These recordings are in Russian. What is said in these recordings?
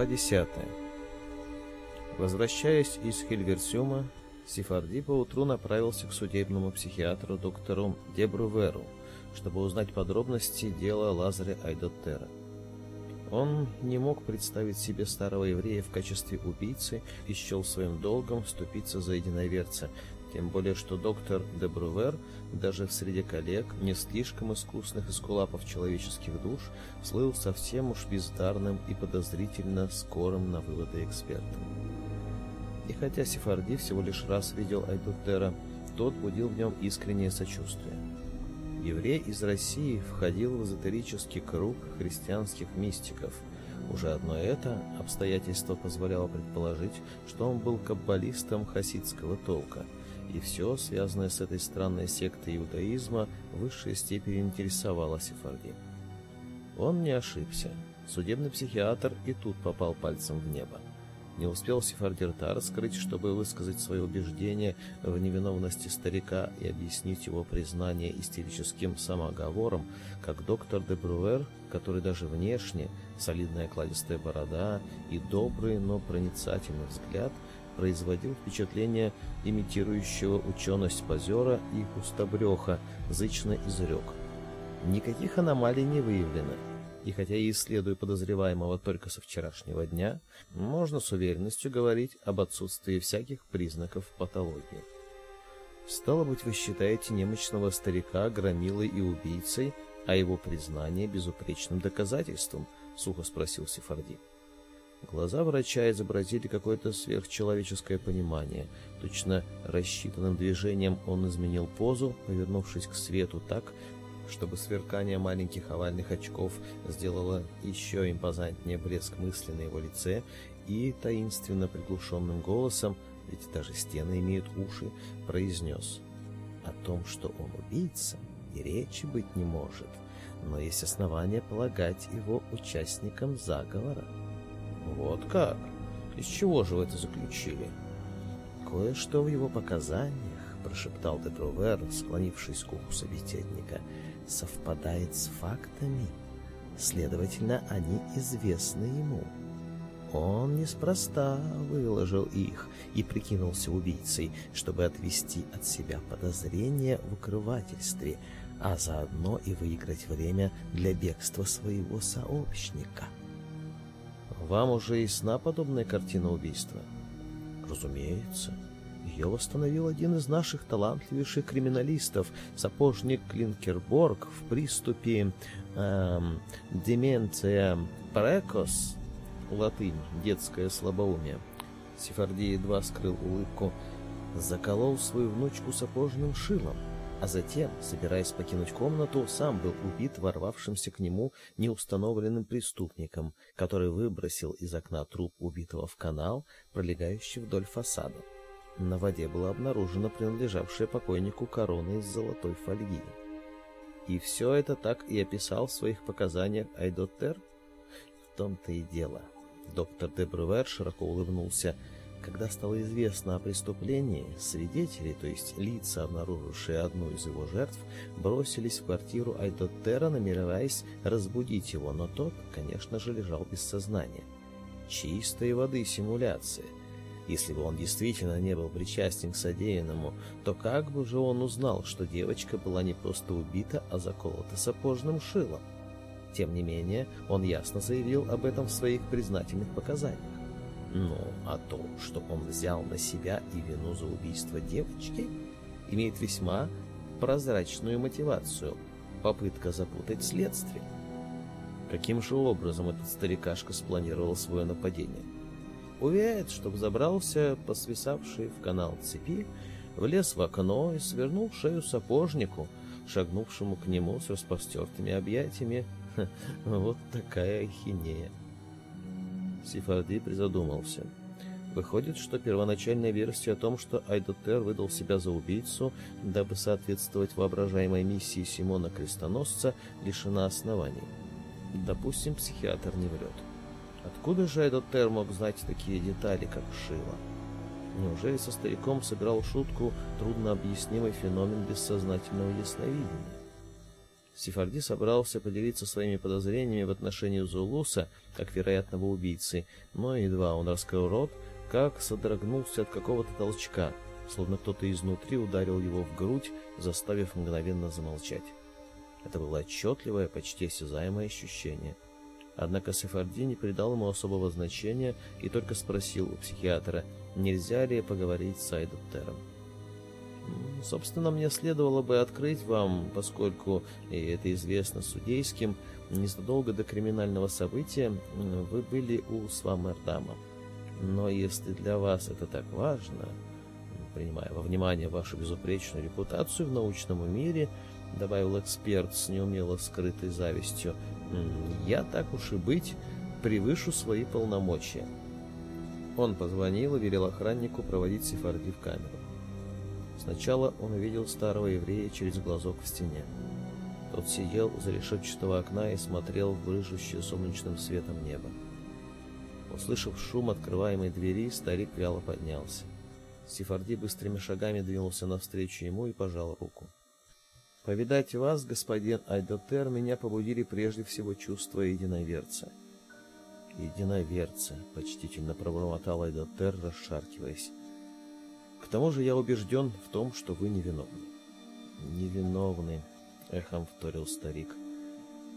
Глава 10. Возвращаясь из Хельверсюма, Сефарди поутру направился к судебному психиатру доктору Дебруверу, чтобы узнать подробности дела Лазаря Айдоттера. Он не мог представить себе старого еврея в качестве убийцы и счел своим долгом вступиться за единоверца, тем более, что доктор Дебрувер даже в среде коллег, не слишком искусных эскулапов человеческих душ, слыл совсем уж бездарным и подозрительно скорым на выводы экспертом. И хотя Сефарди всего лишь раз видел Айдутера, тот будил в нем искреннее сочувствие. Еврей из России входил в эзотерический круг христианских мистиков – уже одно это обстоятельство позволяло предположить, что он был каббалистом хасидского толка – и все, связанное с этой странной сектой иудаизма, в высшей степени интересовало Сефарди. Он не ошибся. Судебный психиатр и тут попал пальцем в небо. Не успел Сефардирта раскрыть, чтобы высказать свое убеждение в невиновности старика и объяснить его признание истерическим самоговором, как доктор де Брюер, который даже внешне, солидная кладистая борода и добрый, но проницательный взгляд – производил впечатление имитирующего ученость позера и пустобреха, зычно изрек. Никаких аномалий не выявлено, и хотя я исследую подозреваемого только со вчерашнего дня, можно с уверенностью говорить об отсутствии всяких признаков патологии. Стало быть, вы считаете немощного старика громилой и убийцей, а его признание безупречным доказательством, сухо спросил Сефарди. Глаза врача изобразили какое-то сверхчеловеческое понимание. Точно рассчитанным движением он изменил позу, повернувшись к свету так, чтобы сверкание маленьких овальных очков сделало еще импозантнее блеск мысли на его лице, и таинственно приглушенным голосом, ведь даже стены имеют уши, произнес «О том, что он убийца, и речи быть не может, но есть основания полагать его участником заговора». Вот как? Из чего же вы это заключили? Кое-что в его показаниях, прошептал Детрувер, склонившись к уху собеседника, совпадает с фактами. Следовательно, они известны ему. Он неспроста выложил их и прикинулся убийцей, чтобы отвести от себя подозрения в укрывательстве, а заодно и выиграть время для бегства своего сообщника. — вам уже и сна подобная картина убийства? Разумеется. Ее восстановил один из наших талантливейших криминалистов, сапожник Клинкерборг в приступе эм, деменция прекос, латынь, детское слабоумие. Сефарди едва скрыл улыбку, заколол свою внучку сапожным шилом а затем, собираясь покинуть комнату, сам был убит ворвавшимся к нему неустановленным преступником, который выбросил из окна труп убитого в канал, пролегающий вдоль фасада. На воде была обнаружена принадлежавшая покойнику корона из золотой фольги. И все это так и описал в своих показаниях Айдотер? В том-то и дело. Доктор Дебрувер широко улыбнулся – когда стало известно о преступлении, свидетели, то есть лица, обнаружившие одну из его жертв, бросились в квартиру Альдоттера, намереваясь разбудить его, но тот, конечно же, лежал без сознания. Чистой воды симуляция. Если бы он действительно не был причастен к содеянному, то как бы же он узнал, что девочка была не просто убита, а заколота сапожным шилом? Тем не менее, он ясно заявил об этом в своих признательных показаниях. Ну, а но о том, что он взял на себя и вину за убийство девочки, имеет весьма прозрачную мотивацию – попытка запутать следствие. Каким же образом этот старикашка спланировал свое нападение? Уверяет, что забрался по свисавшей в канал цепи, влез в окно и свернул шею сапожнику, шагнувшему к нему с распростертыми объятиями. Вот такая хинея. Сифарди призадумался. Выходит, что первоначальная версия о том, что Айдотер выдал себя за убийцу, дабы соответствовать воображаемой миссии Симона Крестоносца, лишена оснований. Допустим, психиатр не врет. Откуда же Айдотер мог знать такие детали, как Шива? Неужели со стариком сыграл шутку труднообъяснимый феномен бессознательного ясновидения? Сефарди собрался поделиться своими подозрениями в отношении Зулуса как вероятного убийцы, но едва он раскрыл рот, как содрогнулся от какого-то толчка, словно кто-то изнутри ударил его в грудь, заставив мгновенно замолчать. Это было отчетливое, почти осязаемое ощущение. Однако Сефарди не придал ему особого значения и только спросил у психиатра, нельзя ли поговорить с Айдоптером. Собственно, мне следовало бы открыть вам, поскольку, и это известно судейским, незадолго до криминального события вы были у Свамердама. Но если для вас это так важно, принимая во внимание вашу безупречную репутацию в научном мире, добавил эксперт с неумело скрытой завистью, я так уж и быть превышу свои полномочия. Он позвонил и велел охраннику проводить Сефарди в камеру. Сначала он увидел старого еврея через глазок в стене. Тот сидел за решетчатого окна и смотрел в брыжущее солнечным светом небо. Услышав шум открываемой двери, старик вяло поднялся. Сефарди быстрыми шагами двинулся навстречу ему и пожал руку. «Повидать вас, господин Айдотер, меня побудили прежде всего чувства единоверца». «Единоверца», — почтительно пробормотал Айдотер, расшаркиваясь. К тому же я убежден в том, что вы невиновны. Невиновны, эхом вторил старик.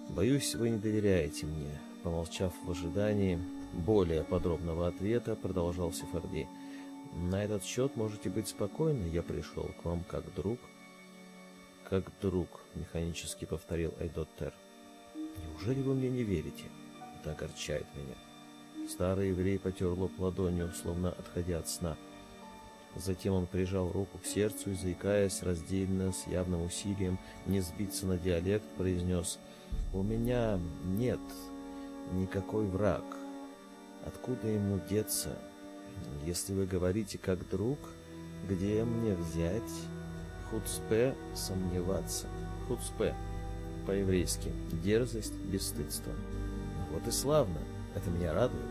Боюсь, вы не доверяете мне. Помолчав в ожидании более подробного ответа, продолжал Сефарди. На этот счет можете быть спокойны, я пришел к вам как друг. Как друг, механически повторил Айдоттер. Неужели вы мне не верите? Это огорчает меня. Старый еврей потер лоб ладонью, словно отходя от сна. — Затем он прижал руку к сердцу и, заикаясь, раздельно, с явным усилием не сбиться на диалект, произнес «У меня нет никакой враг. Откуда ему деться? Если вы говорите как друг, где мне взять? Хуцпе сомневаться. Хуцпе по-еврейски дерзость, бесстыдство. Вот и славно, это меня радует.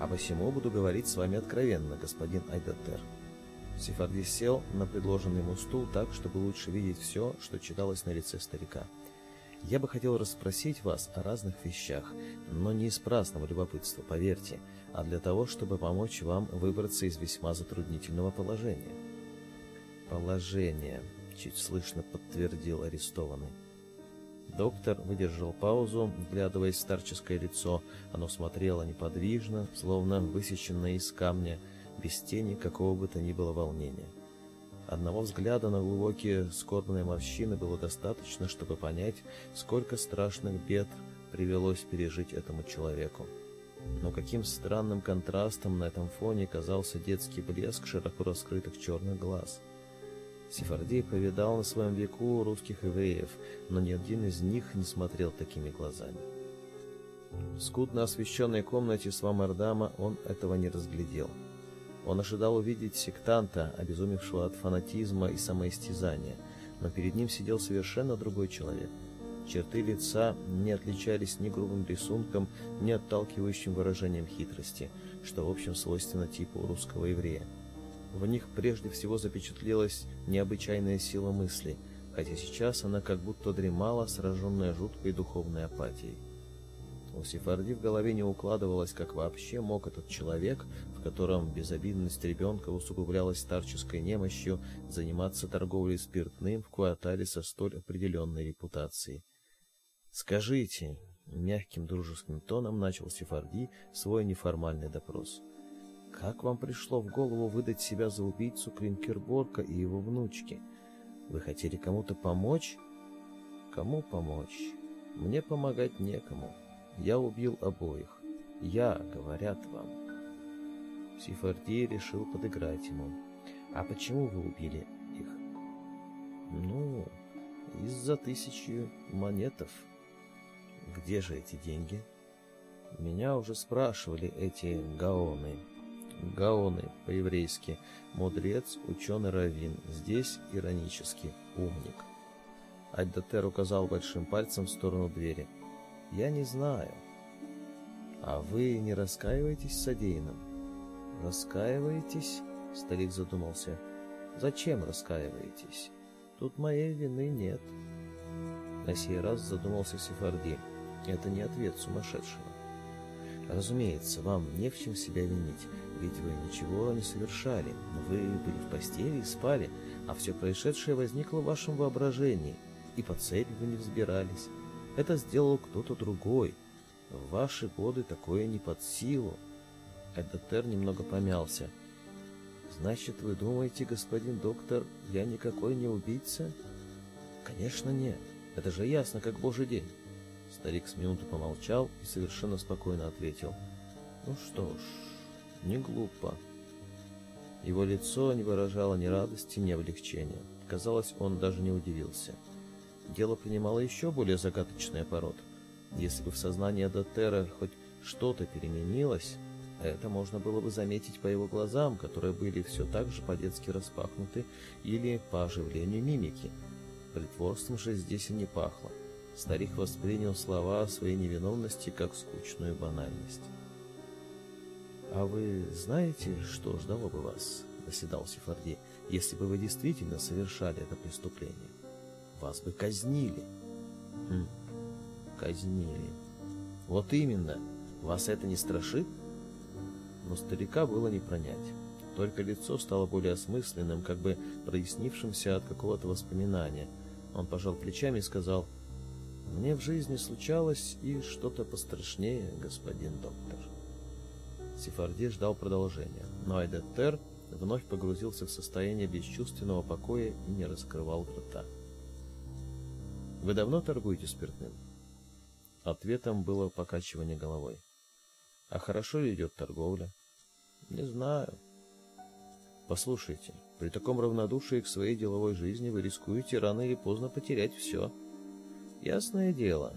А посему буду говорить с вами откровенно, господин Айдатер. Сефардис сел на предложенный ему стул так, чтобы лучше видеть все, что читалось на лице старика. «Я бы хотел расспросить вас о разных вещах, но не из праздного любопытства, поверьте, а для того, чтобы помочь вам выбраться из весьма затруднительного положения». «Положение», — чуть слышно подтвердил арестованный. Доктор выдержал паузу, вглядываясь в старческое лицо. Оно смотрело неподвижно, словно высеченное из камня, — без тени какого бы то ни было волнения. Одного взгляда на глубокие скорбные морщины было достаточно, чтобы понять, сколько страшных бед привелось пережить этому человеку. Но каким странным контрастом на этом фоне казался детский блеск широко раскрытых черных глаз. Сефардей повидал на своем веку русских евреев, но ни один из них не смотрел такими глазами. В скудно освещенной комнате Свамардама он этого не разглядел. Он ожидал увидеть сектанта, обезумевшего от фанатизма и самоистязания, но перед ним сидел совершенно другой человек. Черты лица не отличались ни грубым рисунком, ни отталкивающим выражением хитрости, что в общем свойственно типу русского еврея. В них прежде всего запечатлелась необычайная сила мысли, хотя сейчас она как будто дремала, сраженная жуткой духовной апатией. У Сефарди в голове не укладывалось, как вообще мог этот человек, в котором безобидность ребенка усугублялась старческой немощью, заниматься торговлей спиртным в квартале со столь определенной репутацией. «Скажите», — мягким дружеским тоном начал Сефарди свой неформальный допрос, «как вам пришло в голову выдать себя за убийцу Клинкерборка и его внучки? Вы хотели кому-то помочь?» «Кому помочь? Мне помогать некому». Я убил обоих. Я, говорят вам. Сифарди решил подыграть ему. А почему вы убили их? Ну, из-за тысячи монетов. Где же эти деньги? Меня уже спрашивали эти гаоны. Гаоны по-еврейски. Мудрец, ученый равин, Здесь иронически умник. Айдатер указал большим пальцем в сторону двери. Я не знаю. А вы не раскаиваетесь в? Раскаиваетесь? Старик задумался. Зачем раскаиваетесь? Тут моей вины нет. На сей раз задумался Сефарди. Это не ответ сумасшедшего. Разумеется, вам не в чем себя винить, ведь вы ничего не совершали. Вы были в постели и спали, а все происшедшее возникло в вашем воображении, и по цепи вы не взбирались. Это сделал кто-то другой. В ваши годы такое не под силу. Эдетер немного помялся. Значит, вы думаете, господин доктор, я никакой не убийца? Конечно, нет. Это же ясно, как божий день. Старик с минуту помолчал и совершенно спокойно ответил. Ну что ж, не глупо. Его лицо не выражало ни радости, ни облегчения. Казалось, он даже не удивился. — дело принимало еще более загадочный оборот. Если бы в сознании Адатера хоть что-то переменилось, это можно было бы заметить по его глазам, которые были все так же по-детски распахнуты, или по оживлению мимики. Притворством же здесь и не пахло. Старик воспринял слова о своей невиновности как скучную банальность. «А вы знаете, что ждало бы вас?» — наседал Сефарди, — «если бы вы действительно совершали это преступление?» вас бы казнили. Хм, казнили. Вот именно, вас это не страшит? Но старика было не пронять. Только лицо стало более осмысленным, как бы прояснившимся от какого-то воспоминания. Он пожал плечами и сказал, «Мне в жизни случалось и что-то пострашнее, господин доктор». Сефарди ждал продолжения, но Айдеттер вновь погрузился в состояние бесчувственного покоя и не раскрывал рта. Вы давно торгуете спиртным? Ответом было покачивание головой. А хорошо ли идет торговля? Не знаю. Послушайте, при таком равнодушии к своей деловой жизни вы рискуете рано или поздно потерять все. Ясное дело,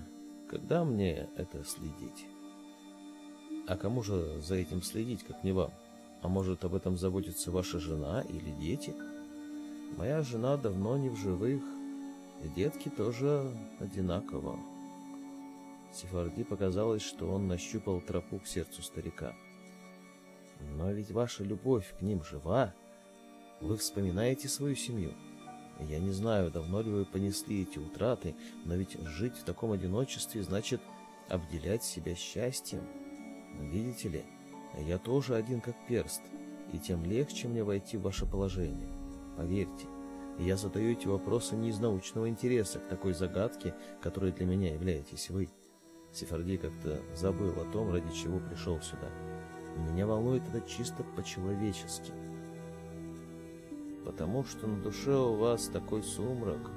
когда мне это следить? А кому же за этим следить, как не вам? А может, об этом заботится ваша жена или дети? Моя жена давно не в живых, и детки тоже одинаково. Сефарди показалось, что он нащупал тропу к сердцу старика. Но ведь ваша любовь к ним жива. Вы вспоминаете свою семью. Я не знаю, давно ли вы понесли эти утраты, но ведь жить в таком одиночестве значит обделять себя счастьем. Видите ли, я тоже один как перст, и тем легче мне войти в ваше положение. Поверьте, я задаю эти вопросы не из научного интереса к такой загадке, которой для меня являетесь вы. Сефарди как-то забыл о том, ради чего пришел сюда. Меня волнует это чисто по-человечески. Потому что на душе у вас такой сумрак,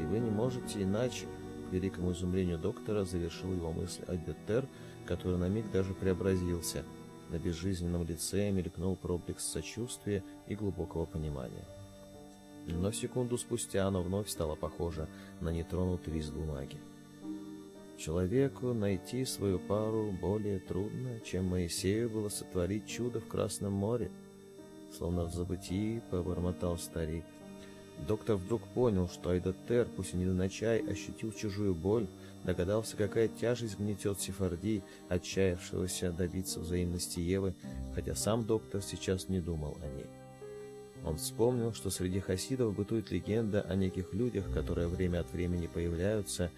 и вы не можете иначе. К великому изумлению доктора завершил его мысль Альбертер, который на миг даже преобразился. На безжизненном лице мелькнул проблеск сочувствия и глубокого понимания но секунду спустя оно вновь стало похоже на нетронутый лист бумаги. Человеку найти свою пару более трудно, чем Моисею было сотворить чудо в Красном море, словно в забытии пробормотал старик. Доктор вдруг понял, что Айдатер, пусть и недоначай, ощутил чужую боль, догадался, какая тяжесть гнетет Сефарди, отчаявшегося добиться взаимности Евы, хотя сам доктор сейчас не думал о ней. Он вспомнил, что среди хасидов бытует легенда о неких людях, которые время от времени появляются,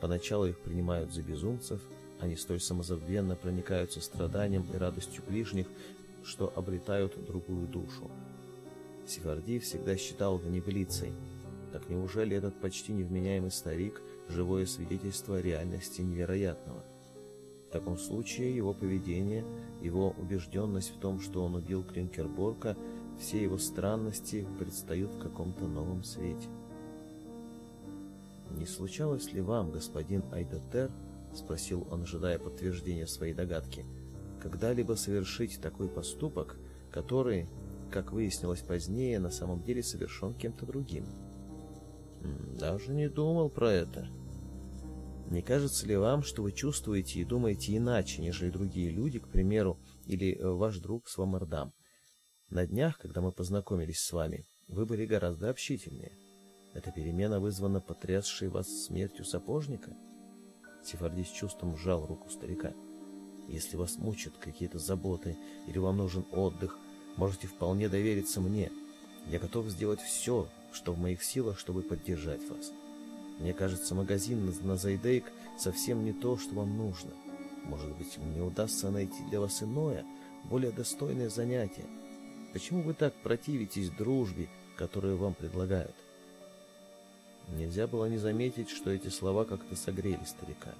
поначалу их принимают за безумцев, они столь самозабвенно проникаются страданием и радостью ближних, что обретают другую душу. Сефарди всегда считал это небылицей. Так неужели этот почти невменяемый старик – живое свидетельство реальности невероятного? В таком случае его поведение, его убежденность в том, что он убил Клинкерборка – все его странности предстают в каком-то новом свете. «Не случалось ли вам, господин Айдатер, — спросил он, ожидая подтверждения своей догадки, — когда-либо совершить такой поступок, который, как выяснилось позднее, на самом деле совершен кем-то другим?» «Даже не думал про это», не кажется ли вам, что вы чувствуете и думаете иначе, нежели другие люди, к примеру, или ваш друг Свамардам? На днях, когда мы познакомились с вами, вы были гораздо общительнее. Эта перемена вызвана потрясшей вас смертью сапожника? Сефарди с чувством сжал руку старика. Если вас мучат какие-то заботы или вам нужен отдых, можете вполне довериться мне. Я готов сделать все, что в моих силах, чтобы поддержать вас. Мне кажется, магазин на Зайдейк совсем не то, что вам нужно. Может быть, мне удастся найти для вас иное, более достойное занятие, Почему вы так противитесь дружбе, которую вам предлагают? Нельзя было не заметить, что эти слова как-то согрели старика.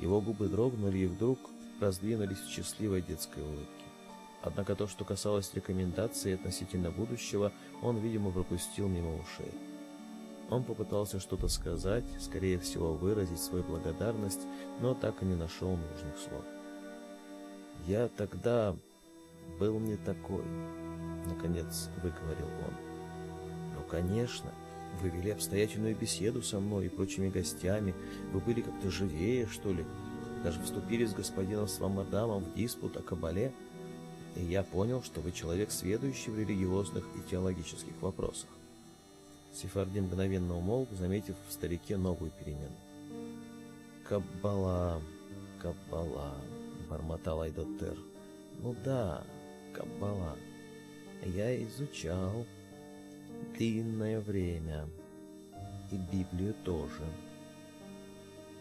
Его губы дрогнули и вдруг раздвинулись в счастливой детской улыбке. Однако то, что касалось рекомендаций относительно будущего, он, видимо, пропустил мимо ушей. Он попытался что-то сказать, скорее всего, выразить свою благодарность, но так и не нашел нужных слов. «Я тогда был не такой», — наконец выговорил он. «Ну, конечно, вы вели обстоятельную беседу со мной и прочими гостями, вы были как-то живее, что ли, даже вступили с господином Свамадамом в диспут о Кабале, и я понял, что вы человек, сведущий в религиозных и теологических вопросах». Сефардин мгновенно умолк, заметив в старике новую перемену. «Каббала, каббала», — бормотал Айдотер. «Ну да, каббала» я изучал длинное время, и Библию тоже.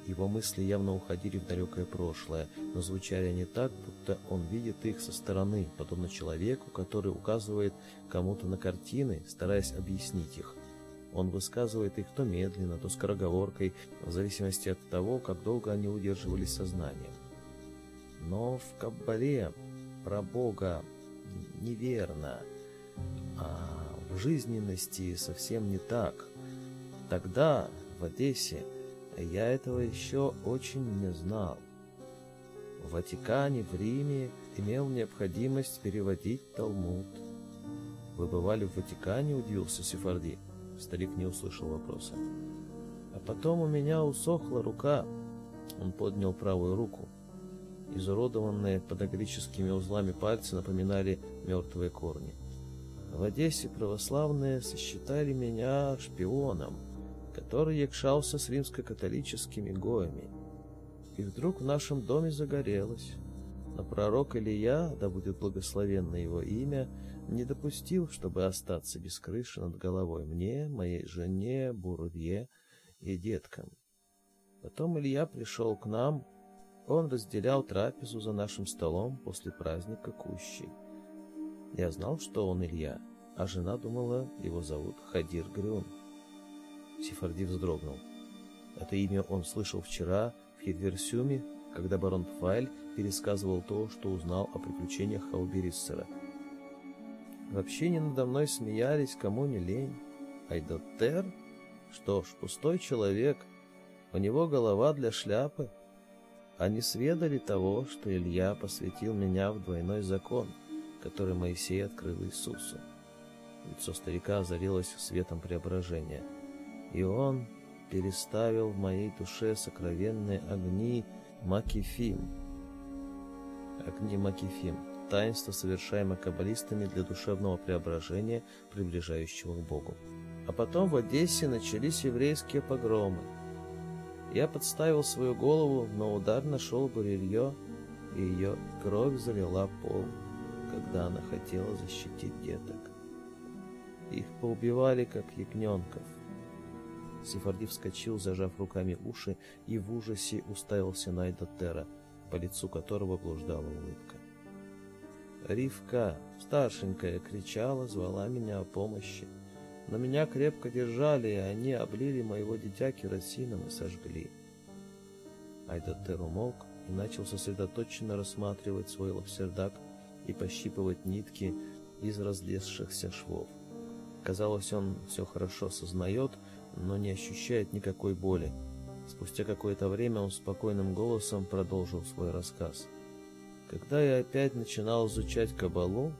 Его мысли явно уходили в далекое прошлое, но звучали они так, будто он видит их со стороны, подобно человеку, который указывает кому-то на картины, стараясь объяснить их. Он высказывает их то медленно, то скороговоркой, в зависимости от того, как долго они удерживались сознанием. Но в Каббале про Бога неверно. А в жизненности совсем не так. Тогда, в Одессе, я этого еще очень не знал. В Ватикане, в Риме имел необходимость переводить Талмуд. «Вы бывали в Ватикане?» – удивился Сефарди. Старик не услышал вопроса. «А потом у меня усохла рука». Он поднял правую руку изуродованные подогрическими узлами пальцы напоминали мертвые корни. В Одессе православные сосчитали меня шпионом, который якшался с римско-католическими гоями. И вдруг в нашем доме загорелось. Но пророк Илья, да будет благословенно его имя, не допустил, чтобы остаться без крыши над головой мне, моей жене, Бурудье и деткам. Потом Илья пришел к нам, он разделял трапезу за нашим столом после праздника Кущей. Я знал, что он Илья, а жена думала, его зовут Хадир Грюн. Сефарди вздрогнул. Это имя он слышал вчера в Хедверсюме, когда барон Пфайль пересказывал то, что узнал о приключениях Хаубериссера. Вообще не надо мной смеялись, кому не лень. Айдотер? Что ж, пустой человек. У него голова для шляпы. Они сведали того, что Илья посвятил меня в двойной закон, который Моисей открыл Иисусу. Лицо старика озарилось светом преображения, и он переставил в моей душе сокровенные огни Макифим. Огни Макифим – таинство, совершаемое каббалистами для душевного преображения, приближающего к Богу. А потом в Одессе начались еврейские погромы – я подставил свою голову, но удар нашел Гурилье, и ее кровь залила пол, когда она хотела защитить деток. Их поубивали, как ягненков. Сефарди вскочил, зажав руками уши, и в ужасе уставился на Эдотера, по лицу которого блуждала улыбка. Ривка, старшенькая, кричала, звала меня о помощи но меня крепко держали, и они облили моего дитя керосином и сожгли. Айдатер умолк и начал сосредоточенно рассматривать свой лапсердак и пощипывать нитки из разлезшихся швов. Казалось, он все хорошо сознает, но не ощущает никакой боли. Спустя какое-то время он спокойным голосом продолжил свой рассказ. Когда я опять начинал изучать кабалу,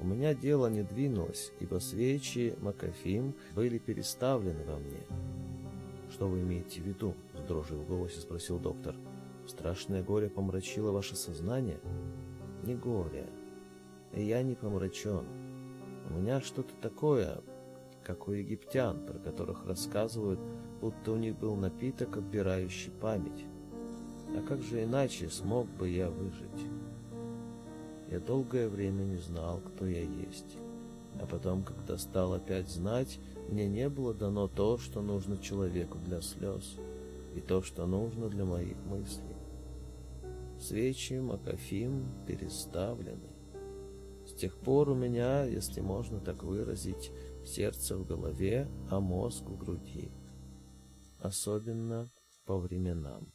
у меня дело не двинулось, ибо свечи Макафим были переставлены во мне. «Что вы имеете в виду?» — с дрожью в голосе спросил доктор. «Страшное горе помрачило ваше сознание?» «Не горе. Я не помрачен. У меня что-то такое, как у египтян, про которых рассказывают, будто у них был напиток, отбирающий память. А как же иначе смог бы я выжить?» Я долгое время не знал, кто я есть. А потом, когда стал опять знать, мне не было дано то, что нужно человеку для слез, и то, что нужно для моих мыслей. Свечи, макафим переставлены. С тех пор у меня, если можно так выразить, сердце в голове, а мозг в груди. Особенно по временам.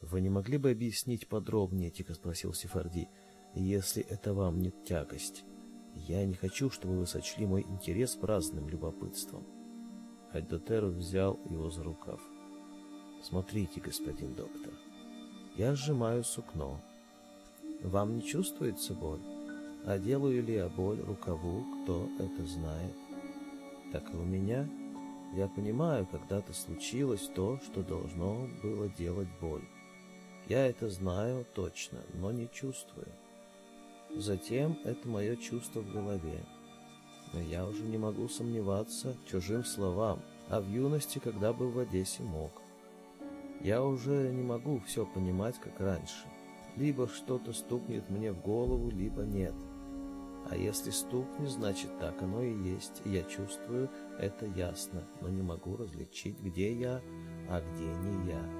Вы не могли бы объяснить подробнее, тихо спросил Сефарди, если это вам не тягость. Я не хочу, чтобы вы сочли мой интерес праздным любопытством. Айдатер взял его за рукав. Смотрите, господин доктор. Я сжимаю сукно. Вам не чувствуется боль? А делаю ли я боль рукаву, кто это знает? Так и у меня. Я понимаю, когда-то случилось то, что должно было делать боль. Я это знаю точно, но не чувствую. Затем это мое чувство в голове. Но я уже не могу сомневаться чужим словам, а в юности, когда был в Одессе, мог. Я уже не могу все понимать, как раньше. Либо что-то стукнет мне в голову, либо нет. А если стукнет, значит так оно и есть. Я чувствую это ясно, но не могу различить, где я, а где не я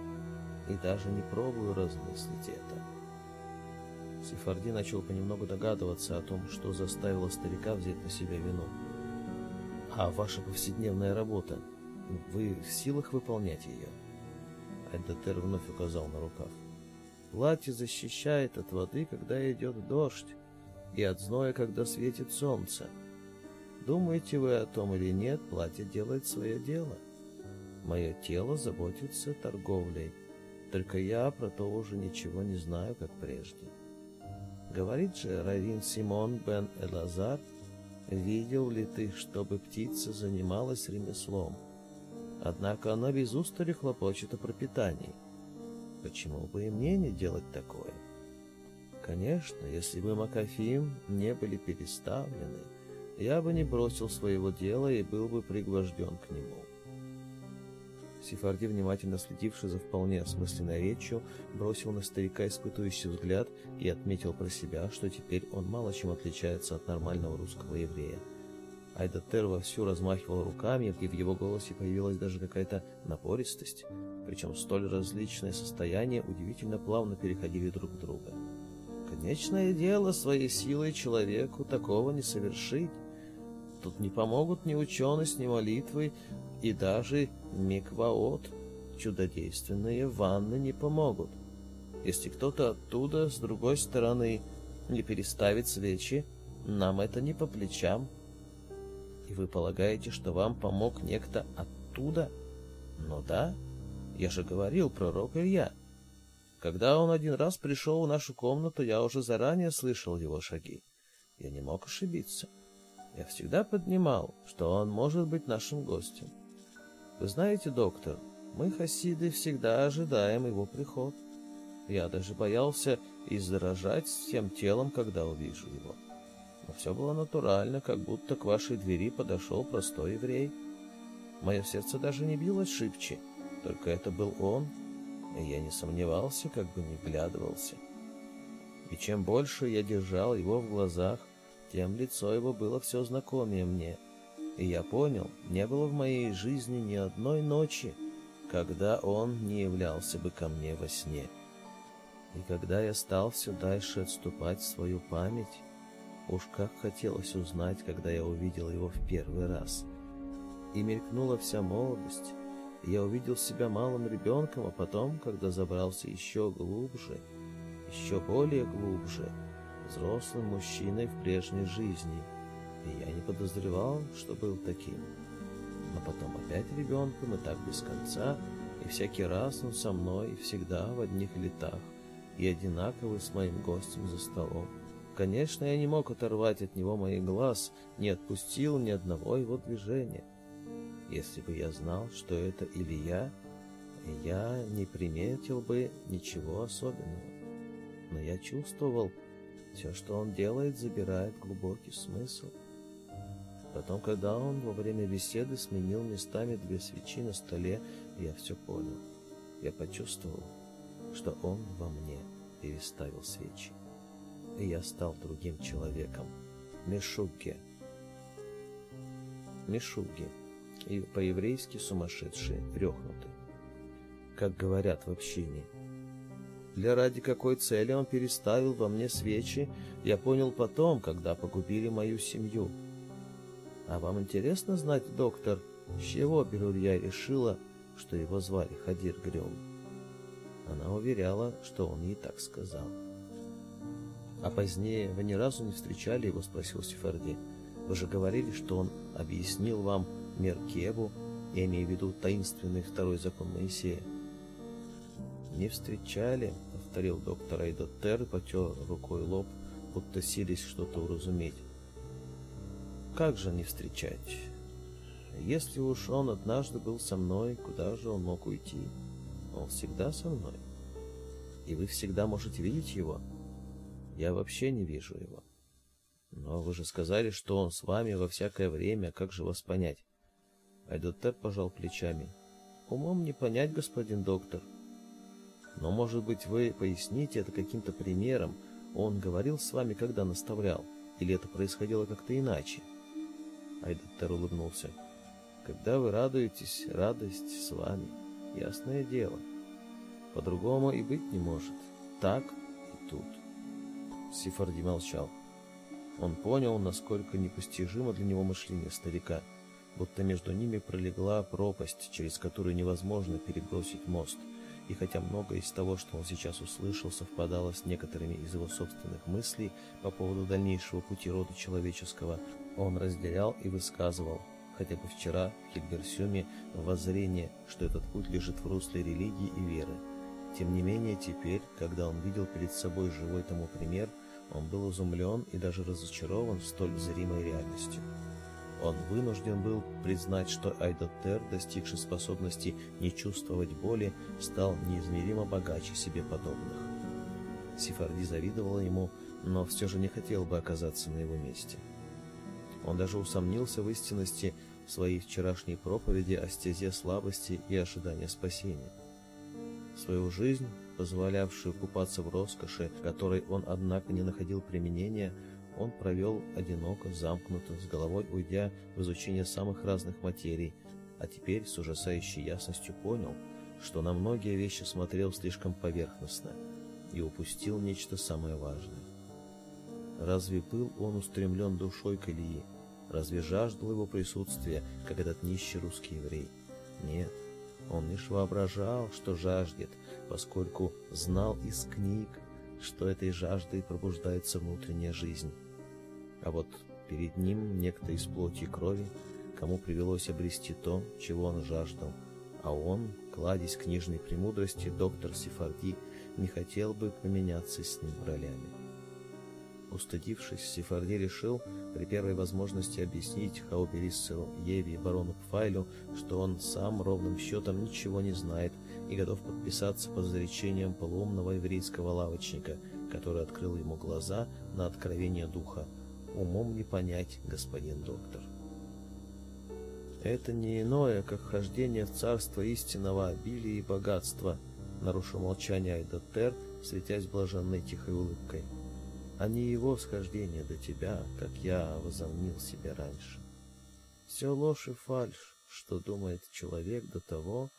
и даже не пробую размыслить это. Сефарди начал понемногу догадываться о том, что заставило старика взять на себя вину. А ваша повседневная работа, вы в силах выполнять ее? Айдатер вновь указал на рукав. Платье защищает от воды, когда идет дождь, и от зноя, когда светит солнце. Думаете вы о том или нет, платье делает свое дело. Мое тело заботится торговлей. Только я про то уже ничего не знаю, как прежде. Говорит же Равин Симон бен Элазар, видел ли ты, чтобы птица занималась ремеслом? Однако она без устали хлопочет о пропитании. Почему бы и мне не делать такое? Конечно, если бы Макафим не были переставлены, я бы не бросил своего дела и был бы пригвожден к нему. Сефарди, внимательно следивший за вполне осмысленной речью, бросил на старика испытующий взгляд и отметил про себя, что теперь он мало чем отличается от нормального русского еврея. Айдатер вовсю размахивал руками, и в его голосе появилась даже какая-то напористость, причем столь различные состояния удивительно плавно переходили друг в друга. Конечное дело, своей силой человеку такого не совершить. Тут не помогут ни ученость, ни молитвы, и даже микваот, чудодейственные ванны не помогут. Если кто-то оттуда, с другой стороны, не переставит свечи, нам это не по плечам. И вы полагаете, что вам помог некто оттуда? Ну да, я же говорил, пророк Илья. Когда он один раз пришел в нашу комнату, я уже заранее слышал его шаги. Я не мог ошибиться. Я всегда поднимал, что он может быть нашим гостем. Вы знаете, доктор, мы, хасиды, всегда ожидаем его приход. Я даже боялся издрожать всем телом, когда увижу его. Но все было натурально, как будто к вашей двери подошел простой еврей. Мое сердце даже не билось шибче, только это был он, и я не сомневался, как бы не глядывался. И чем больше я держал его в глазах, тем лицо его было все знакомее мне — и я понял, не было в моей жизни ни одной ночи, когда он не являлся бы ко мне во сне. И когда я стал все дальше отступать в свою память, уж как хотелось узнать, когда я увидел его в первый раз. И мелькнула вся молодость, и я увидел себя малым ребенком, а потом, когда забрался еще глубже, еще более глубже, взрослым мужчиной в прежней жизни — и я не подозревал, что был таким. А потом опять ребенком, и так без конца, и всякий раз он со мной, и всегда в одних летах, и одинаковый с моим гостем за столом. Конечно, я не мог оторвать от него мои глаз, не отпустил ни одного его движения. Если бы я знал, что это Илья, я не приметил бы ничего особенного. Но я чувствовал, все, что он делает, забирает глубокий смысл. Потом, когда он во время беседы сменил местами две свечи на столе, я все понял. Я почувствовал, что он во мне переставил свечи. И я стал другим человеком. Мишуги, Мишуги. И по-еврейски сумасшедшие, трехнутые. Как говорят в общине. Для ради какой цели он переставил во мне свечи, я понял потом, когда погубили мою семью. А вам интересно знать, доктор, с чего Берулья решила, что его звали Хадир Грем? Она уверяла, что он ей так сказал. А позднее вы ни разу не встречали его, спросил Сефарди. Вы же говорили, что он объяснил вам Меркебу, я имею в виду таинственный второй закон Моисея. Не встречали, повторил доктор Айдатер и потер рукой лоб, будто сились что-то уразуметь как же не встречать? Если уж он однажды был со мной, куда же он мог уйти? Он всегда со мной. И вы всегда можете видеть его. Я вообще не вижу его. Но вы же сказали, что он с вами во всякое время, как же вас понять? Айдотер пожал плечами. Умом не понять, господин доктор. Но, может быть, вы поясните это каким-то примером. Он говорил с вами, когда наставлял, или это происходило как-то иначе? — Айдаттер улыбнулся. Когда вы радуетесь, радость с вами. Ясное дело. По-другому и быть не может. Так и тут. Сифарди молчал. Он понял, насколько непостижимо для него мышление старика, будто между ними пролегла пропасть, через которую невозможно перебросить мост. И хотя многое из того, что он сейчас услышал, совпадало с некоторыми из его собственных мыслей по поводу дальнейшего пути рода человеческого, он разделял и высказывал, хотя бы вчера в Хильберсюме, воззрение, что этот путь лежит в русле религии и веры. Тем не менее, теперь, когда он видел перед собой живой тому пример, он был изумлен и даже разочарован столь зримой реальностью. Он вынужден был признать, что Айдоттер, достигший способности не чувствовать боли, стал неизмеримо богаче себе подобных. Сефарди завидовала ему, но все же не хотел бы оказаться на его месте. Он даже усомнился в истинности своей вчерашней проповеди о стезе слабости и ожидания спасения. Свою жизнь, позволявшую купаться в роскоши, которой он, однако, не находил применения, он провел одиноко, замкнуто, с головой уйдя в изучение самых разных материй, а теперь с ужасающей ясностью понял, что на многие вещи смотрел слишком поверхностно и упустил нечто самое важное. Разве был он устремлен душой к Ильи, Разве жаждал его присутствия, как этот нищий русский еврей? Нет, он лишь воображал, что жаждет, поскольку знал из книг, что этой жаждой пробуждается внутренняя жизнь. А вот перед ним некто из плоти и крови, кому привелось обрести то, чего он жаждал, а он, кладезь книжной премудрости, доктор Сефарди, не хотел бы поменяться с ним ролями. Устыдившись, Сефарди решил при первой возможности объяснить Хауберисцеру, Еве и барону Пфайлю, что он сам ровным счетом ничего не знает и готов подписаться под изречением полуумного еврейского лавочника, который открыл ему глаза на откровение духа. «Умом не понять, господин доктор». «Это не иное, как хождение в царство истинного обилия и богатства», — нарушил молчание Айдатер, светясь блаженной тихой улыбкой а не его восхождение до тебя, как я возомнил себе раньше. Все ложь и фальшь, что думает человек до того,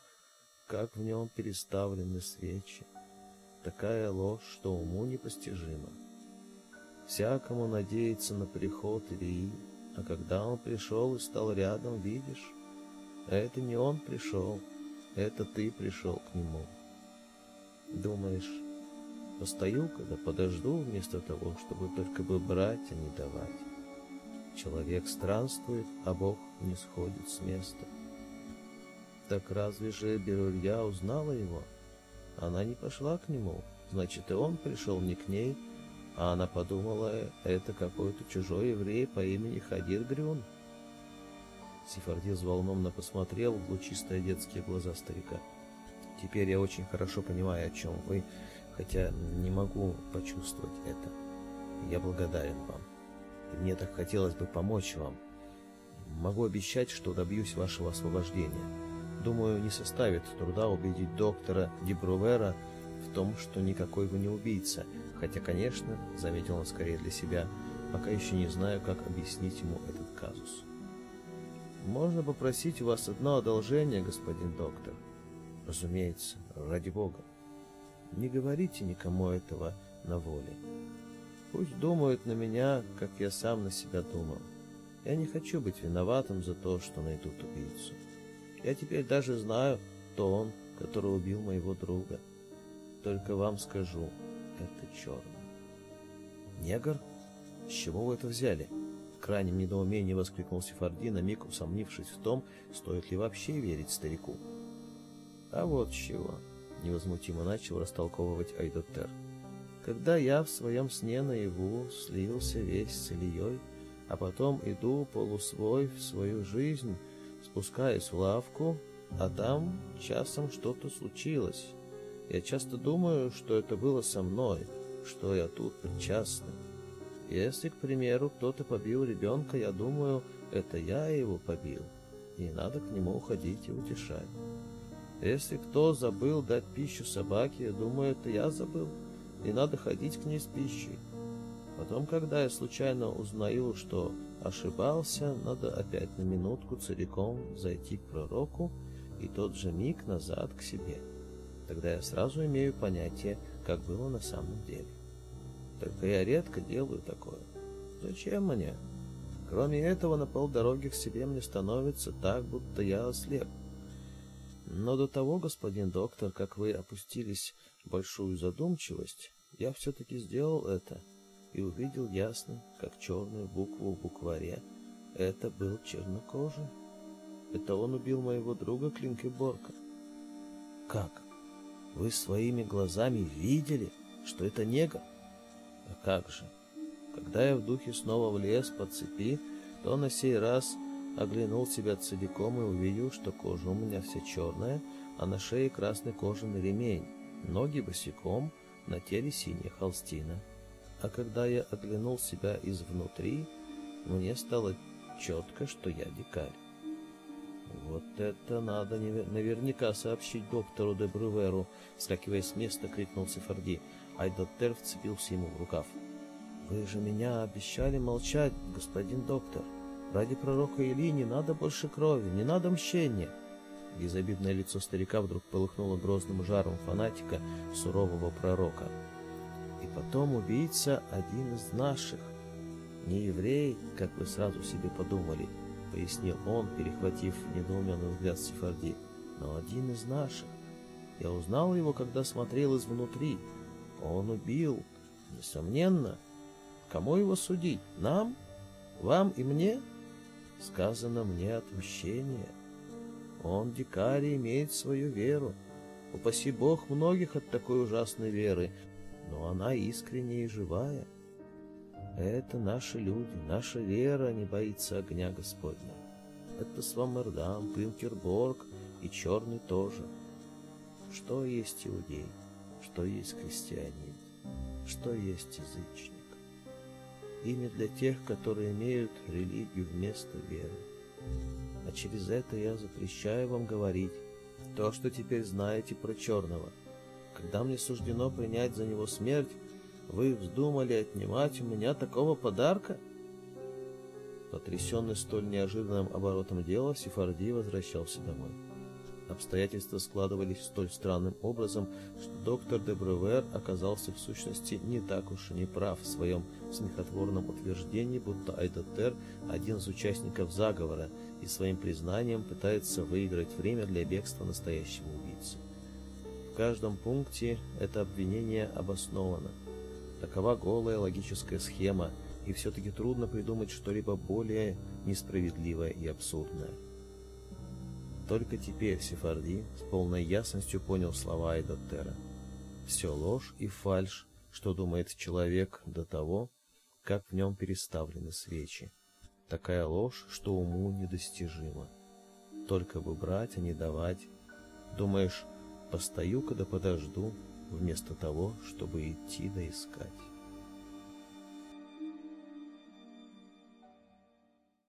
как в нем переставлены свечи. Такая ложь, что уму непостижима. Всякому надеется на приход Ильи, а когда он пришел и стал рядом, видишь, это не он пришел, это ты пришел к нему. Думаешь, но когда подожду, вместо того, чтобы только бы брать, а не давать. Человек странствует, а Бог не сходит с места. Так разве же Берулья узнала его? Она не пошла к нему, значит, и он пришел не к ней, а она подумала, это какой-то чужой еврей по имени Хадид Грюн. Сефардис взволнованно посмотрел в лучистые детские глаза старика. «Теперь я очень хорошо понимаю, о чем вы хотя не могу почувствовать это. Я благодарен вам. И мне так хотелось бы помочь вам. Могу обещать, что добьюсь вашего освобождения. Думаю, не составит труда убедить доктора Дебрувера в том, что никакой вы не убийца. Хотя, конечно, заметил он скорее для себя, пока еще не знаю, как объяснить ему этот казус. Можно попросить у вас одно одолжение, господин доктор? Разумеется, ради бога. Не говорите никому этого на воле. Пусть думают на меня, как я сам на себя думал. Я не хочу быть виноватым за то, что найдут убийцу. Я теперь даже знаю, кто он, который убил моего друга. Только вам скажу, это черный. Негр? С чего вы это взяли? В крайнем недоумении воскликнул Сефарди, на миг усомнившись в том, стоит ли вообще верить старику. А вот с чего невозмутимо начал растолковывать Айдотер. Когда я в своем сне наяву слился весь с Ильей, а потом иду полусвой в свою жизнь, спускаясь в лавку, а там часом что-то случилось. Я часто думаю, что это было со мной, что я тут причастный. Если, к примеру, кто-то побил ребенка, я думаю, это я его побил, и надо к нему уходить и утешать. Если кто забыл дать пищу собаке, думаю, это я забыл, и надо ходить к ней с пищей. Потом, когда я случайно узнаю, что ошибался, надо опять на минутку целиком зайти к пророку и тот же миг назад к себе. Тогда я сразу имею понятие, как было на самом деле. Только я редко делаю такое. Зачем мне? Кроме этого, на полдороги к себе мне становится так, будто я ослеп. Но до того, господин доктор, как вы опустились в большую задумчивость, я все-таки сделал это и увидел ясно, как черную букву в букваре. Это был чернокожий. Это он убил моего друга Клинкеборка. Как? Вы своими глазами видели, что это негр? А как же? Когда я в духе снова влез под цепи, то на сей раз Оглянул себя целиком и увидел, что кожа у меня вся черная, а на шее красный кожаный ремень, ноги босиком, на теле синяя холстина. А когда я оглянул себя изнутри, мне стало четко, что я дикарь. Вот это надо наверняка сообщить доктору де Бруверу, вскакивая с места, крикнул Сефарди. Айдотер вцепился ему в рукав. Вы же меня обещали молчать, господин доктор. Ради пророка Ильи не надо больше крови, не надо мщения. Безобидное лицо старика вдруг полыхнуло грозным жаром фанатика, сурового пророка. И потом убийца один из наших. Не еврей, как вы сразу себе подумали, пояснил он, перехватив недоуменный взгляд Сефарди, но один из наших. Я узнал его, когда смотрел изнутри. Он убил, несомненно. Кому его судить? Нам? Вам и мне? — сказано мне отмщение. Он, дикарь, имеет свою веру. Упаси Бог многих от такой ужасной веры, но она искренняя и живая. Это наши люди, наша вера а не боится огня Господня. Это Свамердам, Пинкерборг и Черный тоже. Что есть иудей, что есть христианин, что есть язычник имя для тех, которые имеют религию вместо веры. А через это я запрещаю вам говорить то, что теперь знаете про черного. Когда мне суждено принять за него смерть, вы вздумали отнимать у меня такого подарка? Потрясенный столь неожиданным оборотом дела, Сефарди возвращался домой. Обстоятельства складывались столь странным образом, что доктор Дебревер оказался в сущности не так уж и не прав в своем смехотворном утверждении, будто Айдатер – один из участников заговора и своим признанием пытается выиграть время для бегства настоящего убийцы. В каждом пункте это обвинение обосновано. Такова голая логическая схема, и все-таки трудно придумать что-либо более несправедливое и абсурдное. Только теперь Сефарди с полной ясностью понял слова Айдоттера. Все ложь и фальшь, что думает человек до того, как в нем переставлены свечи. Такая ложь, что уму недостижима. Только бы брать, а не давать. Думаешь, постою, когда подожду, вместо того, чтобы идти да искать.